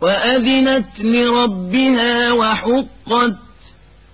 وأذنت لربها وحقت